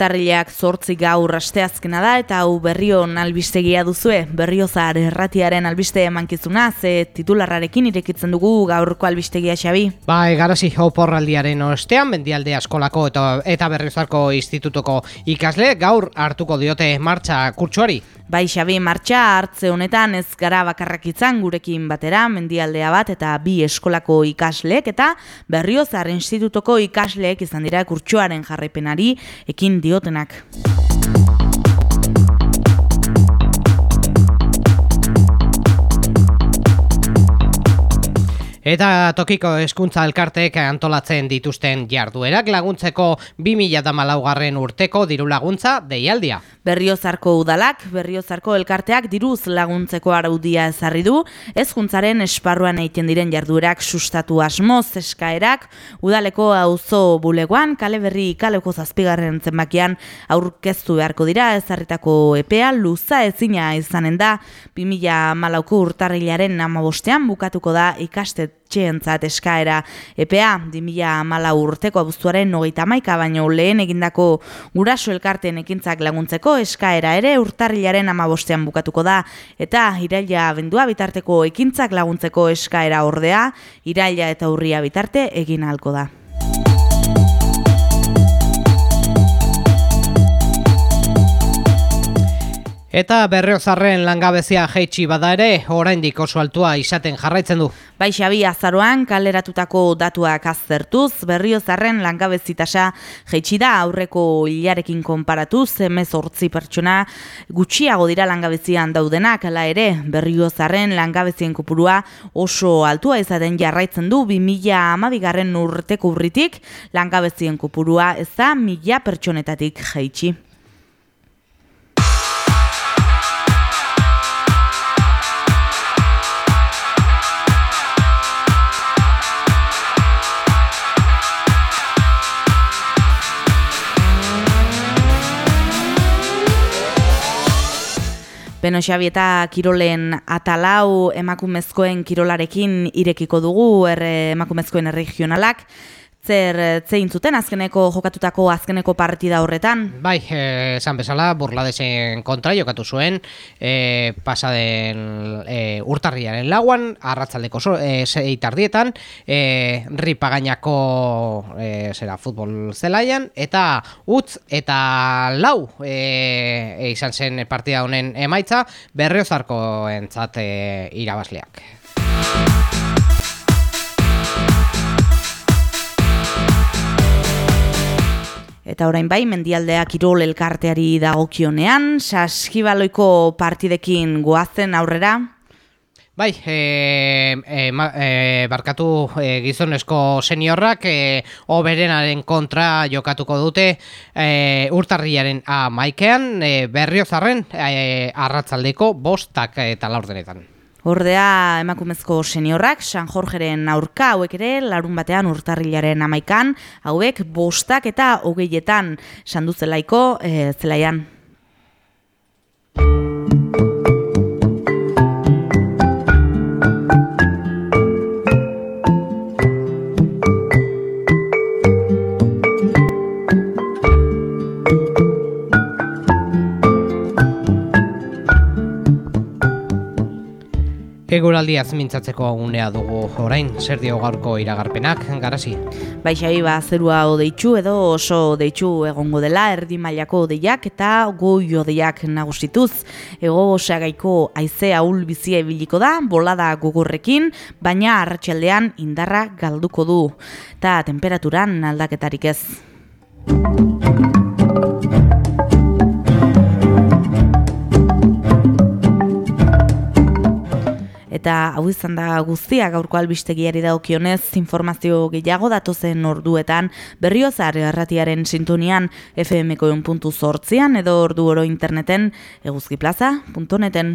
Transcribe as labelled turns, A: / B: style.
A: Urtarrileak zortzi gaur asteazkena da eta hau berrion albistegia duzue, berriozar erratiaren albiste emankizuna, ze titularrarekin irekitzen dugu gaurko albistegia xabi.
B: Ba, egarazi oporraldiaren ostean, mendialde askolako eta, eta berriozarko institutuko ikasle, gaur hartuko diote martxa kurtsuari.
A: Bai, Xabi, martxa hartze honetan ez gara bakarrak izan gurekin batera, mendialdea bat eta bi eskolako ikasleek eta berriozar institutoko ikasleek izan dira kurtsuaren jarraipenari ekin diotenak.
B: Eta tokiko eskuntza elkarteek antolatzen dituzten jarduerak laguntzeko 2000 garren urteko diru laguntza deialdia.
A: Berriozarko udalak, berriozarko elkarteak diruz laguntzeko araudia ezarri du, ezkuntzaren esparruan egiten diren jarduerak sustatu asmoz eskaerak, udaleko auzo bulegoan, kale berri kaleko zazpigarren zenbakian aurkeztu beharko dira. Ezarritako epea, luza ezina izanen da, 2000 malauko urtarrilaren amabostean bukatuko da ikastet txeentzat eskaera EPA, 2000 mala urteko abuztuaren nogeita maika, baino lehen egindako guraso elkarten ekintzak laguntzeko eskaera ere urtarrilaren amabostean bukatuko da, eta iraila bendua bitarteko ekintzak laguntzeko eskaera ordea, iraila eta urria bitarte egin halko da.
B: Eta berriozarren langabezia jeitsi bada ere, oraindik oso altua izaten jarraitzen du.
A: Bai Xabi azaroan kaleratutako datuak aztertuz, berriozarren langabezitasa jeitsi da aurreko hilarekin konparatuz, emez hortzi pertsona gutxiago dira langabezian daudenak, ala ere, berriozarren langabezien kopurua oso altua izaten jarraitzen du, 2000 amabigarren urteko urritik, langabezien kopurua ez da mila pertsonetatik jeitsi. Beno Xabi eta Kirolen atalau emakumezkoen kirolarekin irekiko dugu er, emakumezkoen regionalak. Zer zein zuten azkeneko jokatutako azkeneko partida horretan?
B: Bai, eh, esan bezala, burladesen kontra jokatu zuen, e, pasaden e, urtarriaren lauan, arratzaldeko so, e, zeitardietan, e, ripagainako e, zera, futbol zelaian, eta utz eta lau e, izan zen partida honen emaitza, berriozarko entzat e, irabazleak.
A: Eta orain bai, mendialdea kirol elkarteari dagokionean, saskibaloiko partidekin goazen aurrera?
B: Bai, e, e, e, barkatu e, gizonezko seniorrak e, oberenaren kontra jokatuko dute e, urtarriaren amaikean e, berriozarren e, arratzaldeko bostak eta laurdenetan.
A: Ordea emakumezko seniorrak San Jorgeren aurka hauek ere larun batean urtarrilaren amaikan, hauek bostak eta hogeietan sanduzelaiko e, zelaian.
B: Eguraldiaz mintzatzeko unea dugu orain, zer dio gaurko iragarpenak, garazi?
A: Baixa ba, zerua odeitzu edo oso deitzu egongo dela, erdi mailako odeiak eta goi odeiak nagusituz. Ego osagaiko aizea ul bizia ibiliko da, bolada gogorrekin, baina arratsaldean indarra galduko du. Eta temperaturan aldaketarik ez. Eta hau izan da guztia gaurko albistegiari daukionez informazio gehiago datozen orduetan berriozar erratiaren sintonian FM-ko edo ordu oro interneten eguzkiplaza.neten.